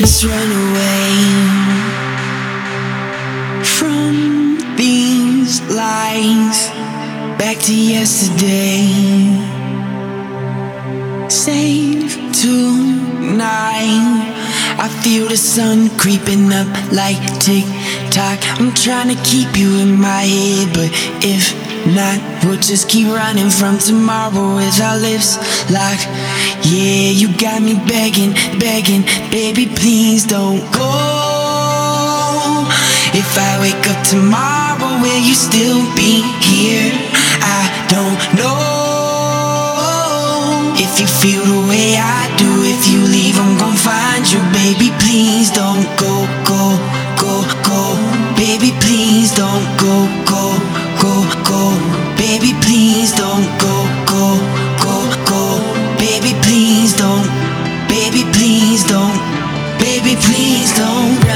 Let's run away from these lies back to yesterday. Save tonight. I feel the sun creeping up like tick tock. I'm trying to keep you in my head, but if not, we'll just keep running from tomorrow with our lips locked. Yeah, you got me begging, begging, baby, please don't go. If I wake up tomorrow, will you still be here? I don't know. If you feel the way I do, if you leave, I'm gonna find. please don't. Baby, please don't.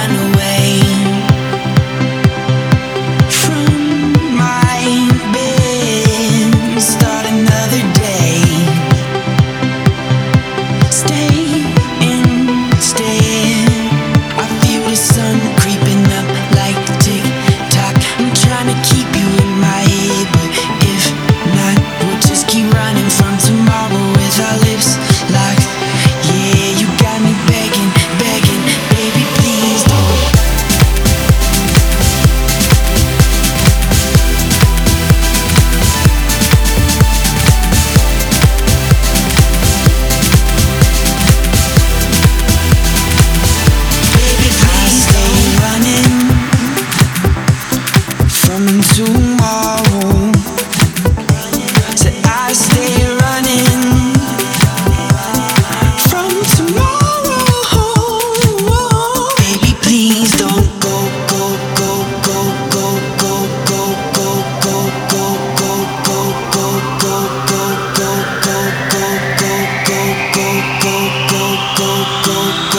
go, go, go, go.